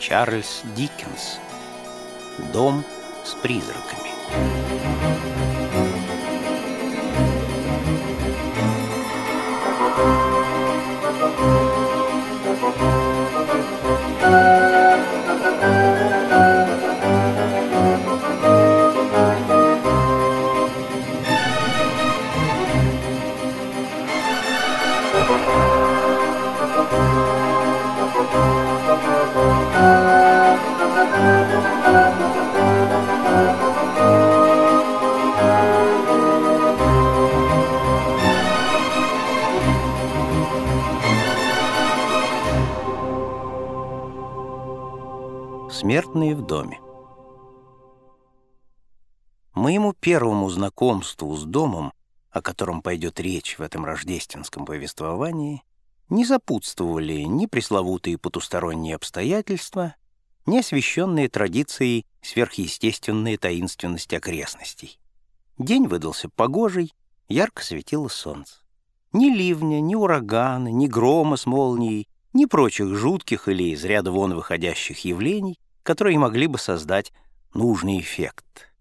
Чарльз Диккенс. Дом с призраками. Смертные в доме. Моему первому знакомству с домом, о котором пойдет речь в этом рождественском повествовании, не сопутствовали ни пресловутые потусторонние обстоятельства, ни освященные традицией сверхъестественные таинственности окрестностей. День выдался погожий, ярко светило солнце. Ни ливня, ни урагана, ни грома с молнией ни прочих жутких или из ряда вон выходящих явлений, которые могли бы создать нужный эффект.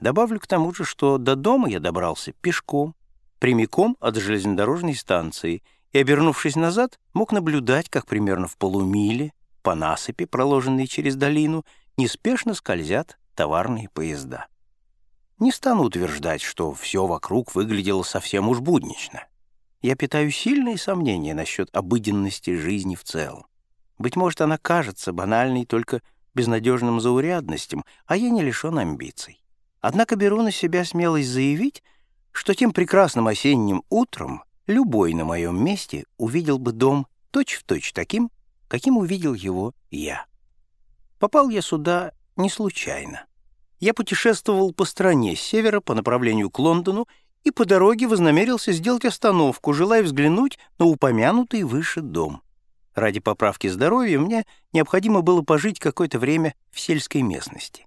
Добавлю к тому же, что до дома я добрался пешком, прямиком от железнодорожной станции, и, обернувшись назад, мог наблюдать, как примерно в полумиле по насыпи, проложенной через долину, неспешно скользят товарные поезда. Не стану утверждать, что все вокруг выглядело совсем уж буднично я питаю сильные сомнения насчет обыденности жизни в целом. Быть может, она кажется банальной только безнадежным заурядностям, а я не лишен амбиций. Однако беру на себя смелость заявить, что тем прекрасным осенним утром любой на моем месте увидел бы дом точь-в-точь точь таким, каким увидел его я. Попал я сюда не случайно. Я путешествовал по стране с севера по направлению к Лондону и по дороге вознамерился сделать остановку, желая взглянуть на упомянутый выше дом. Ради поправки здоровья мне необходимо было пожить какое-то время в сельской местности.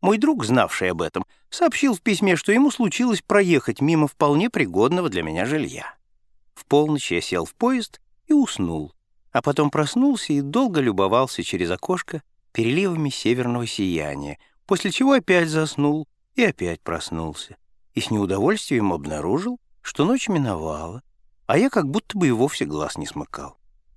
Мой друг, знавший об этом, сообщил в письме, что ему случилось проехать мимо вполне пригодного для меня жилья. В полночь я сел в поезд и уснул, а потом проснулся и долго любовался через окошко переливами северного сияния, после чего опять заснул и опять проснулся и с неудовольствием обнаружил, что ночь миновала, а я как будто бы и вовсе глаз не смыкал.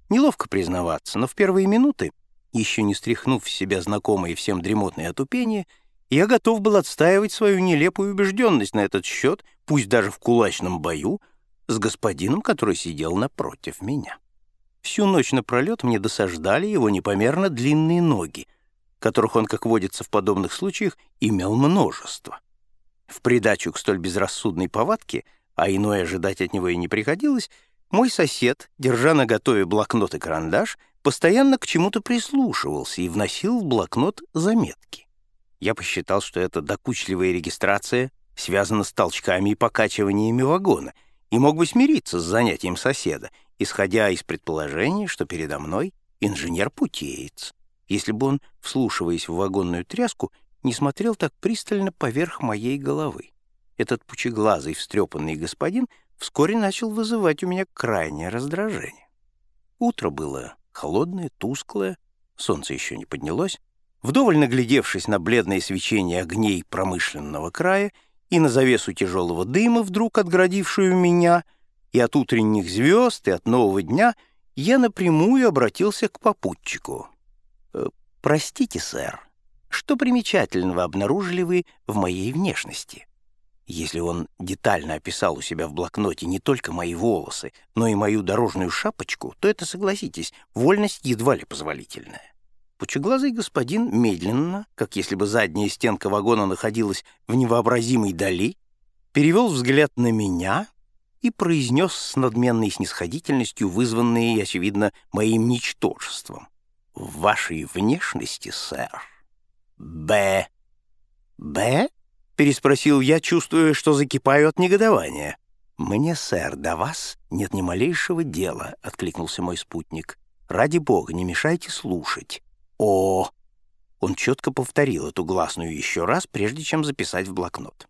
Неловко признаваться, но в первые минуты, еще не стряхнув в себя знакомые всем дремотные отупения, я готов был отстаивать свою нелепую убежденность на этот счет, пусть даже в кулачном бою, с господином, который сидел напротив меня. Всю ночь напролет мне досаждали его непомерно длинные ноги, которых он, как водится в подобных случаях, имел множество. В придачу к столь безрассудной повадке, а иное ожидать от него и не приходилось, мой сосед, держа на готове блокнот и карандаш, постоянно к чему-то прислушивался и вносил в блокнот заметки. Я посчитал, что эта докучливая регистрация связана с толчками и покачиваниями вагона, и мог бы смириться с занятием соседа, исходя из предположения, что передо мной инженер-путеец, если бы он, вслушиваясь в вагонную тряску, не смотрел так пристально поверх моей головы. Этот пучеглазый, встрепанный господин вскоре начал вызывать у меня крайнее раздражение. Утро было холодное, тусклое, солнце еще не поднялось. Вдоволь наглядевшись на бледное свечение огней промышленного края и на завесу тяжелого дыма, вдруг отградившую меня, и от утренних звезд, и от нового дня, я напрямую обратился к попутчику. «Э, «Простите, сэр, что примечательного обнаружили вы в моей внешности? Если он детально описал у себя в блокноте не только мои волосы, но и мою дорожную шапочку, то это, согласитесь, вольность едва ли позволительная. Пучеглазый господин медленно, как если бы задняя стенка вагона находилась в невообразимой дали, перевел взгляд на меня и произнес с надменной снисходительностью, вызванные, очевидно, моим ничтожеством. «В вашей внешности, сэр, «Б». «Б?» — переспросил я, чувствуя, что закипаю от негодования. «Мне, сэр, до вас нет ни малейшего дела», — откликнулся мой спутник. «Ради бога, не мешайте слушать». «О!» Он четко повторил эту гласную еще раз, прежде чем записать в блокнот.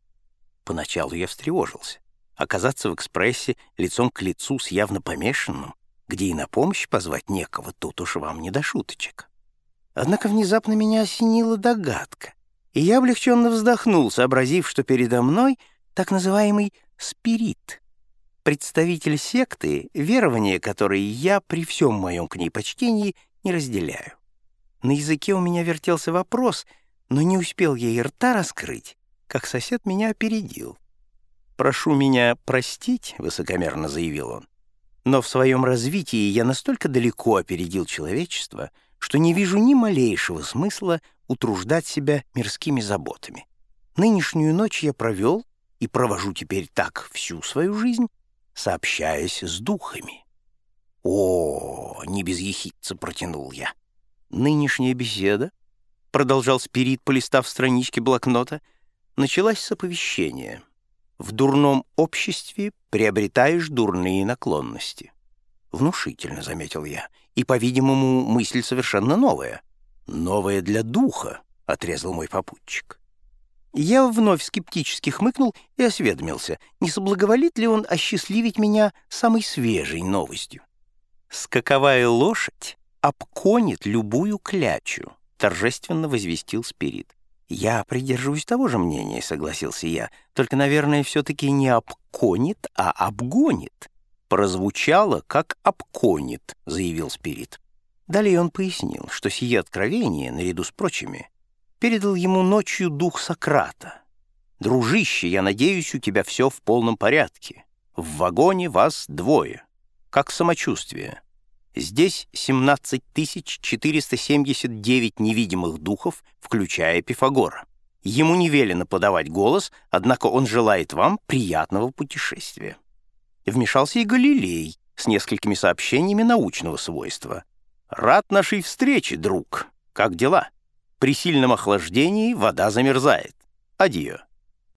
Поначалу я встревожился. Оказаться в экспрессе лицом к лицу с явно помешанным, где и на помощь позвать некого, тут уж вам не до шуточек. Однако внезапно меня осенила догадка, и я облегченно вздохнул, сообразив, что передо мной так называемый спирит, представитель секты, верования которой я при всем моем к ней почтении не разделяю. На языке у меня вертелся вопрос, но не успел я и рта раскрыть, как сосед меня опередил. «Прошу меня простить», — высокомерно заявил он, «но в своем развитии я настолько далеко опередил человечество, что не вижу ни малейшего смысла утруждать себя мирскими заботами. Нынешнюю ночь я провел и провожу теперь так всю свою жизнь, сообщаясь с духами». «О, не без ехидца протянул я. Нынешняя беседа, — продолжал Спирит, полистав странички блокнота, — началась с оповещения — в дурном обществе приобретаешь дурные наклонности. Внушительно, заметил я, и, по-видимому, мысль совершенно новая. Новая для духа, отрезал мой попутчик. Я вновь скептически хмыкнул и осведомился, не соблаговолит ли он осчастливить меня самой свежей новостью. «Скаковая лошадь обконит любую клячу», — торжественно возвестил Спирит. «Я придерживаюсь того же мнения», — согласился я. «Только, наверное, все-таки не обконит, а обгонит». «Прозвучало, как обконит», — заявил Спирит. Далее он пояснил, что сие откровение, наряду с прочими, передал ему ночью дух Сократа. «Дружище, я надеюсь, у тебя все в полном порядке. В вагоне вас двое. Как самочувствие?» Здесь 17 479 невидимых духов, включая Пифагора. Ему не велено подавать голос, однако он желает вам приятного путешествия. Вмешался и Галилей с несколькими сообщениями научного свойства. «Рад нашей встрече, друг. Как дела? При сильном охлаждении вода замерзает. Адьё».